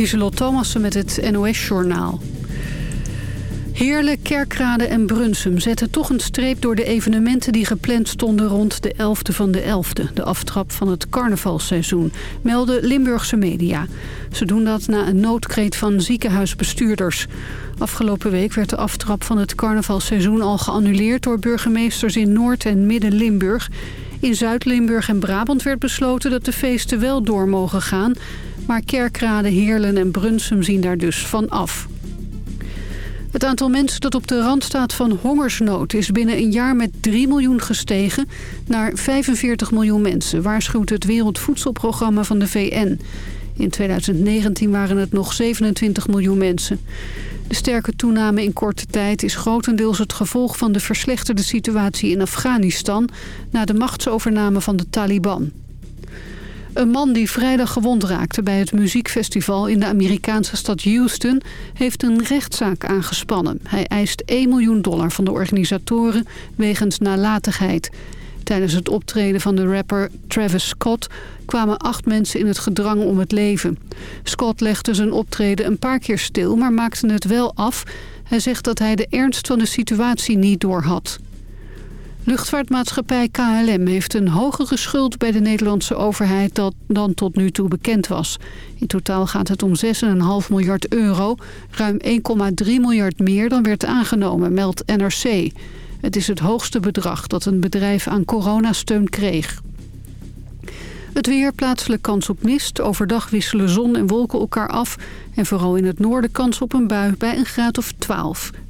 Lieselot Thomassen met het NOS-journaal. Heerle, Kerkrade en Brunsum zetten toch een streep door de evenementen die gepland stonden rond de 11e van de 11e, de aftrap van het carnavalseizoen, melden Limburgse media. Ze doen dat na een noodkreet van ziekenhuisbestuurders. Afgelopen week werd de aftrap van het carnavalseizoen al geannuleerd door burgemeesters in Noord- en Midden-Limburg. In Zuid-Limburg en Brabant werd besloten dat de feesten wel door mogen gaan, maar Kerkrade, Heerlen en Brunsum zien daar dus van af. Het aantal mensen dat op de rand staat van hongersnood is binnen een jaar met 3 miljoen gestegen naar 45 miljoen mensen, waarschuwt het Wereldvoedselprogramma van de VN. In 2019 waren het nog 27 miljoen mensen. De sterke toename in korte tijd is grotendeels het gevolg van de verslechterde situatie in Afghanistan na de machtsovername van de Taliban. Een man die vrijdag gewond raakte bij het muziekfestival in de Amerikaanse stad Houston heeft een rechtszaak aangespannen. Hij eist 1 miljoen dollar van de organisatoren wegens nalatigheid. Tijdens het optreden van de rapper Travis Scott kwamen acht mensen in het gedrang om het leven. Scott legde zijn optreden een paar keer stil, maar maakte het wel af. Hij zegt dat hij de ernst van de situatie niet doorhad. Luchtvaartmaatschappij KLM heeft een hogere schuld bij de Nederlandse overheid dan tot nu toe bekend was. In totaal gaat het om 6,5 miljard euro, ruim 1,3 miljard meer dan werd aangenomen, meldt NRC. Het is het hoogste bedrag dat een bedrijf aan coronasteun kreeg. Het weer, plaatselijk kans op mist. Overdag wisselen zon en wolken elkaar af. En vooral in het noorden kans op een bui bij een graad of 12.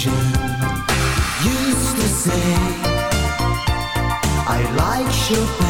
Confusion. Used to say, I like Chopin.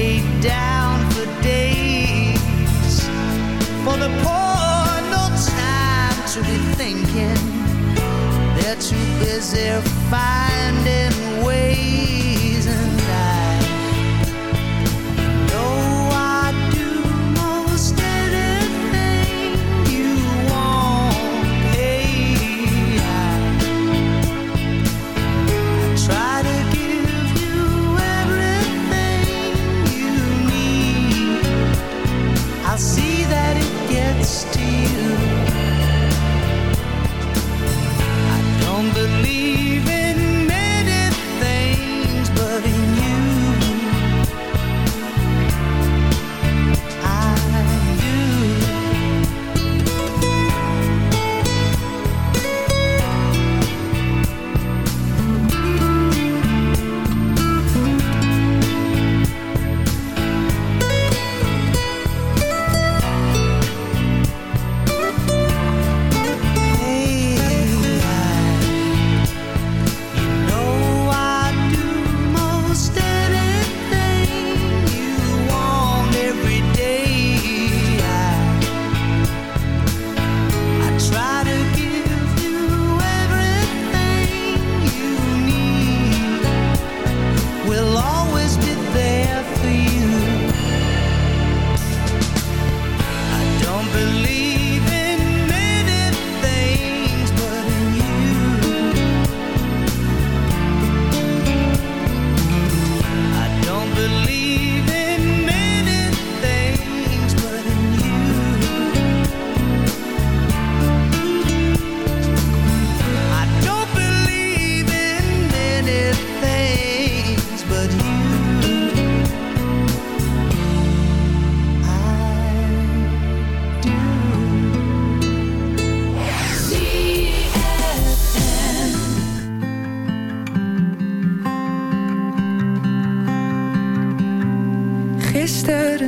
They're too busy finding ways,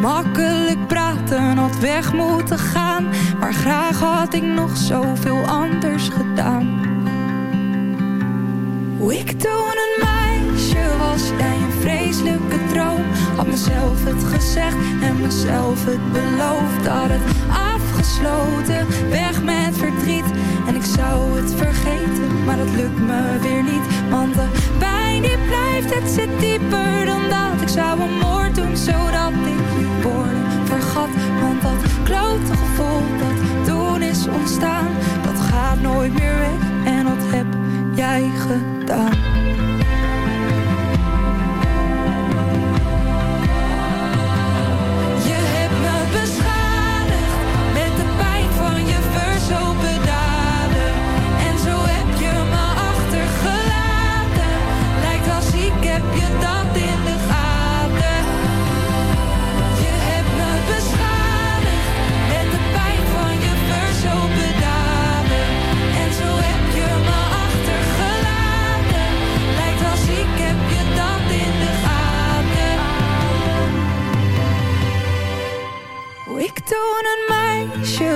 Makkelijk praten, had weg moeten gaan. Maar graag had ik nog zoveel anders gedaan. Hoe ik toen een meisje was, jij een vreselijke droom. Had mezelf het gezegd en mezelf het beloofd. Had het afgesloten, weg met verdriet. En ik zou het vergeten, maar dat lukt me weer niet. Want de die blijft, het zit dieper dan dat. Ik zou een moord doen, zodat ik je woorden vergat. Want dat klote gevoel dat toen is ontstaan Dat gaat nooit meer weg. En dat heb jij gedaan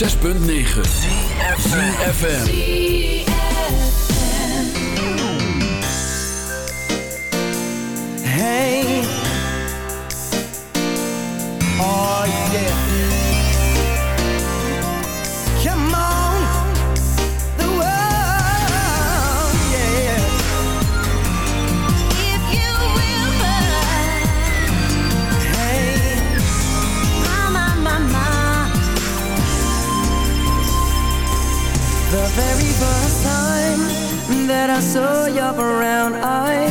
6.9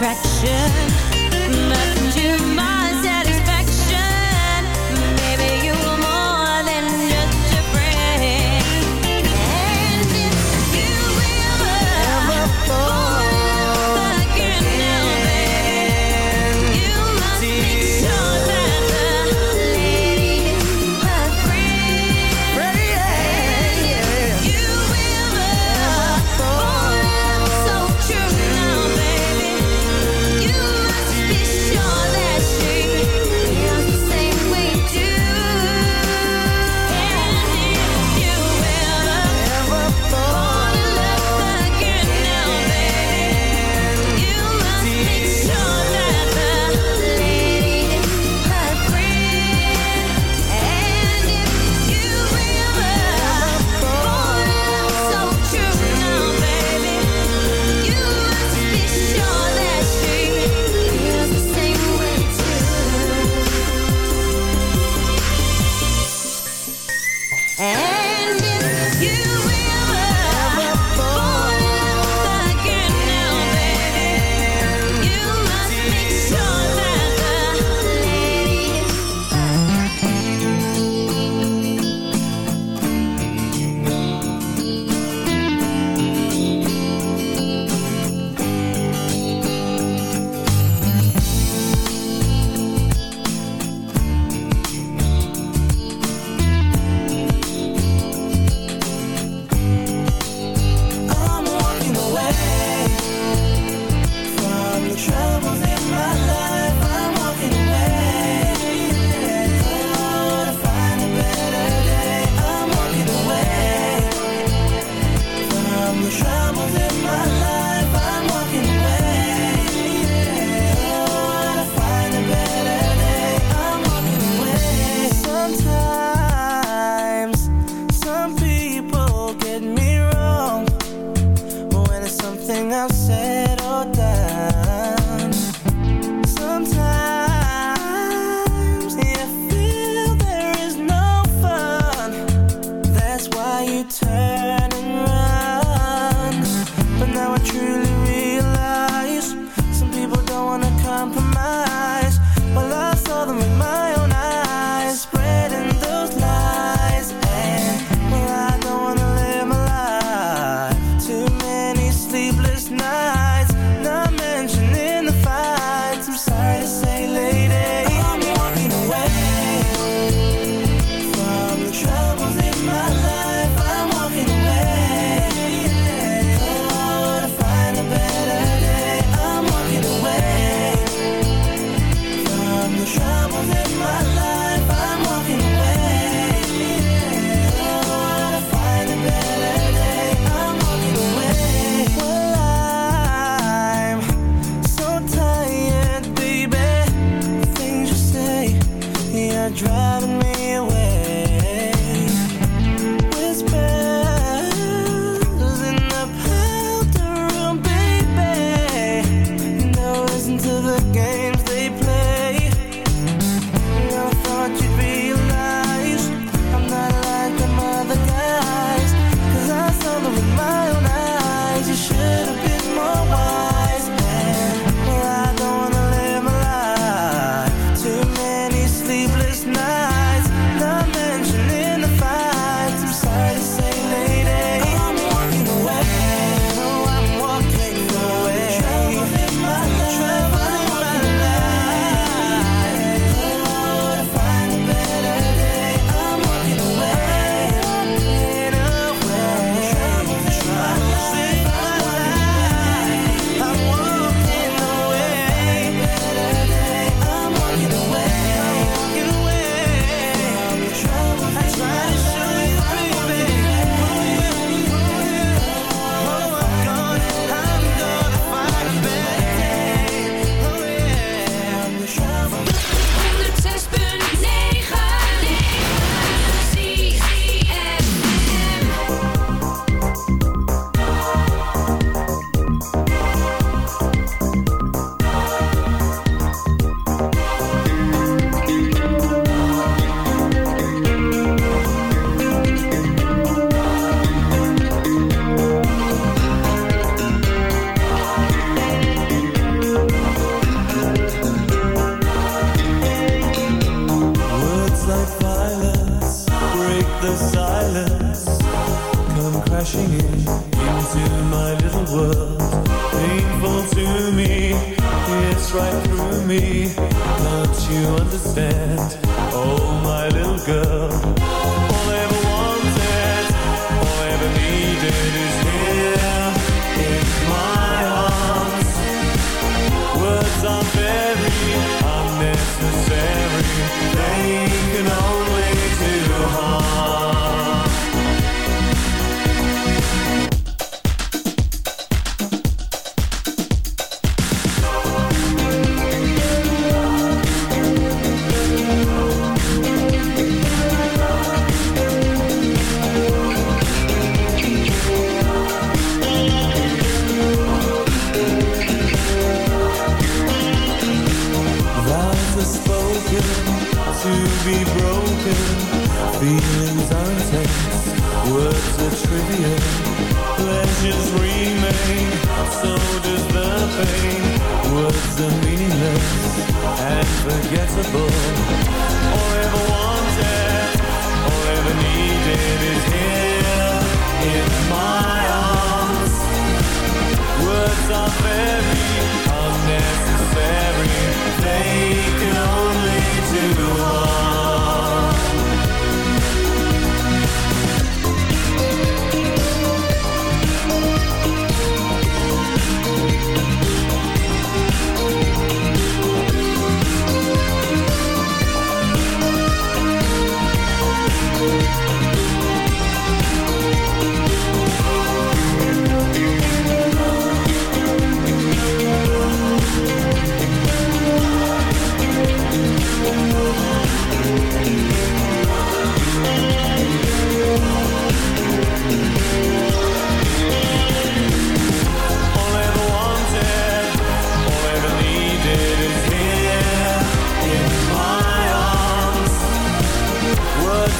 attraction.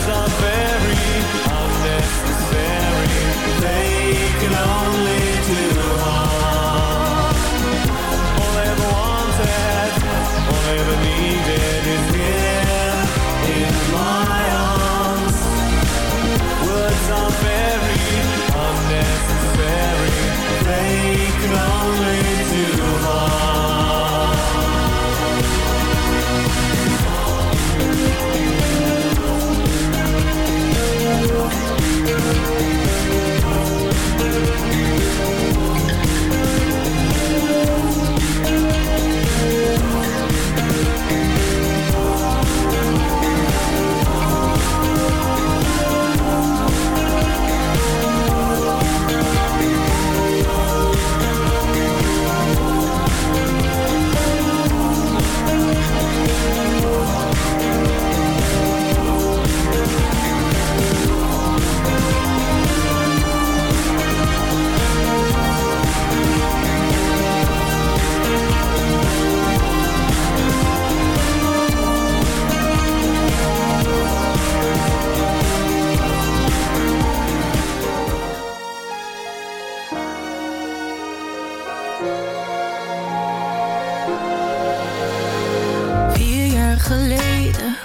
something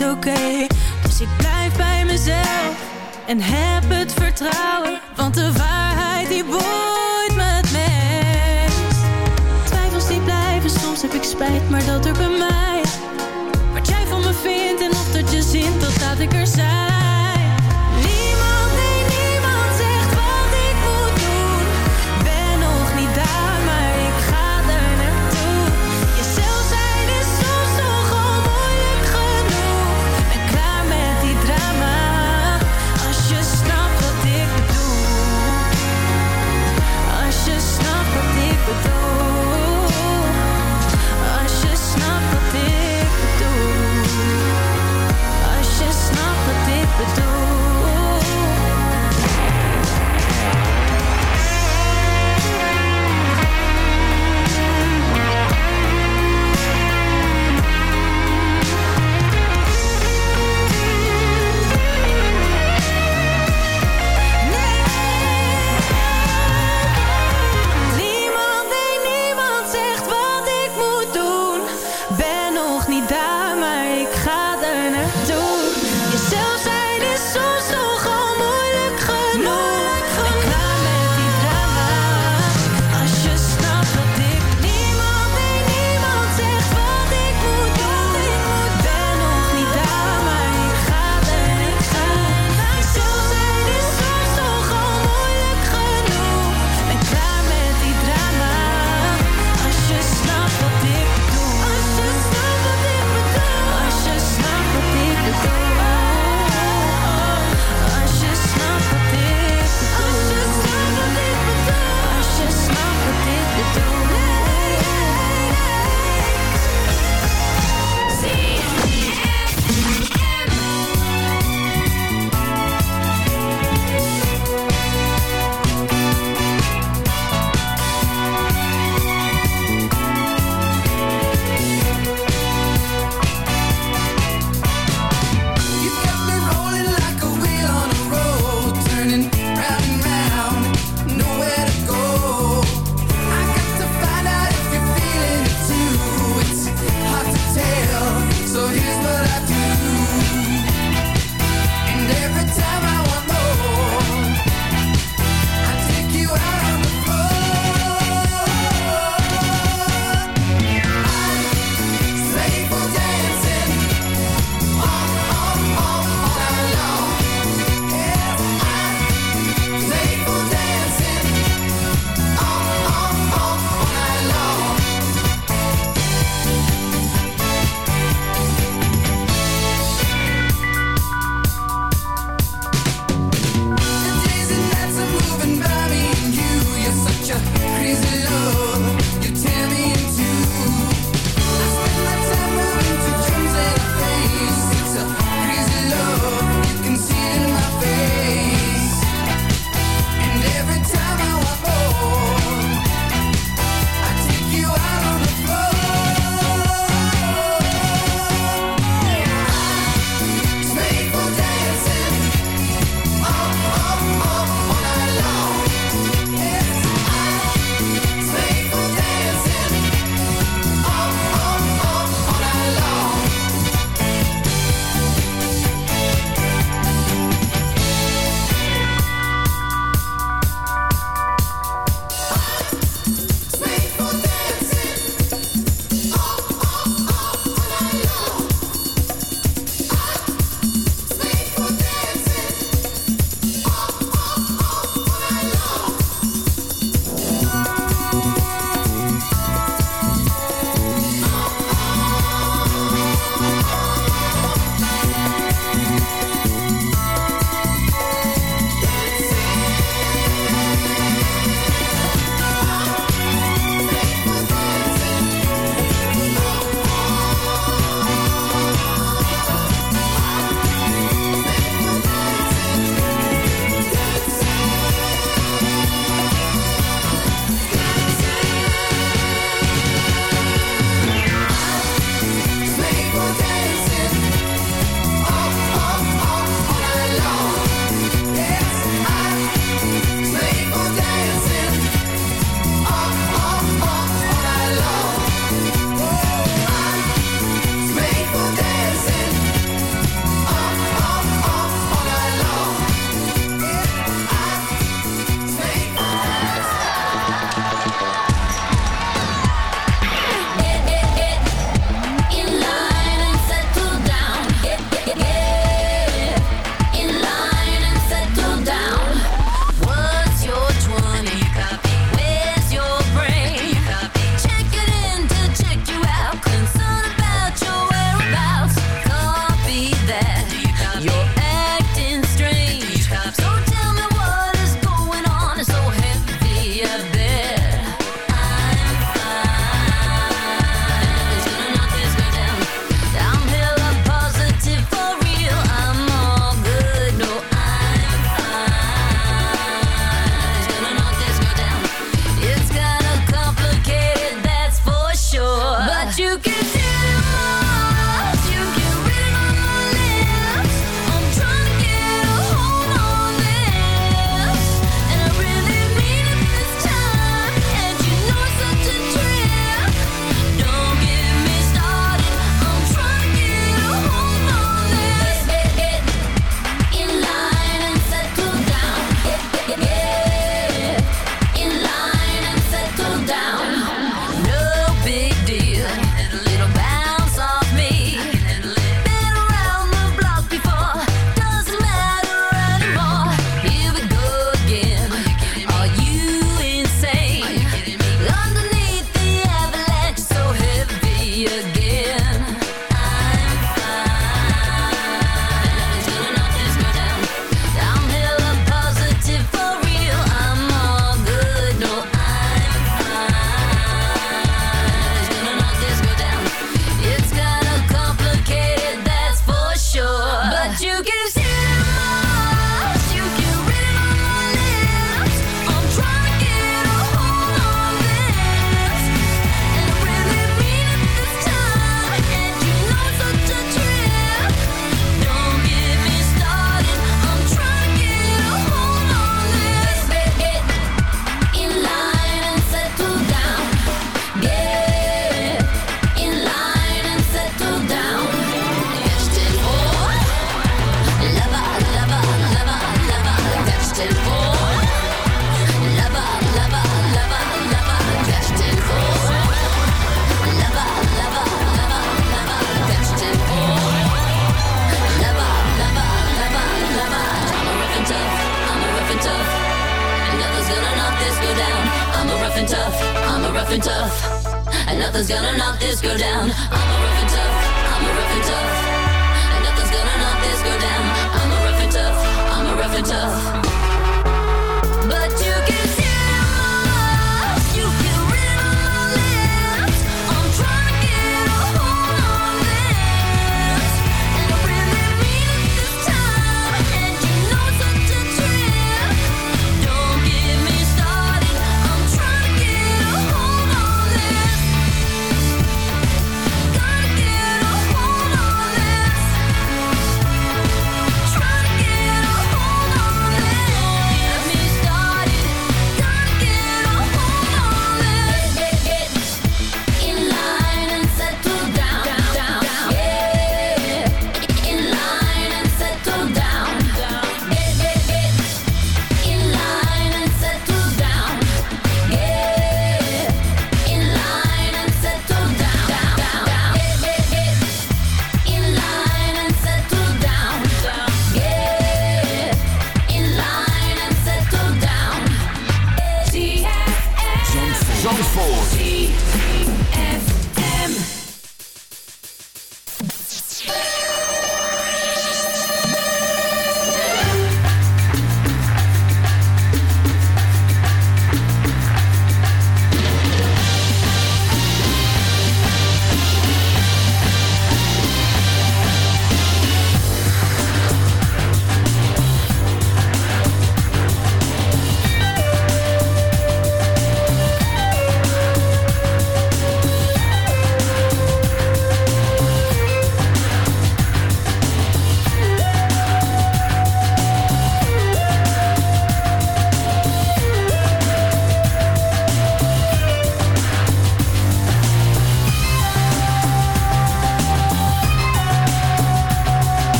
oké okay. Dus ik blijf bij mezelf en heb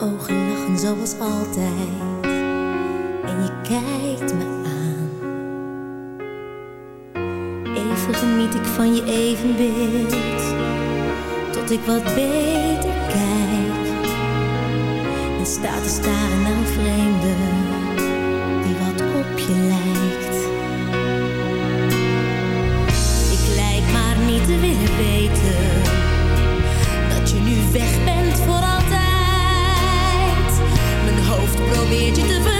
ogen lachen zoals altijd en je kijkt me aan. Even geniet ik van je evenbeeld, tot ik wat beter kijk. En sta te staren nou naar een vreemde probeert je te.